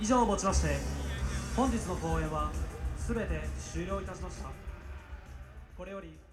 以上をもちまして本日の公演は全て終了いたしました。これより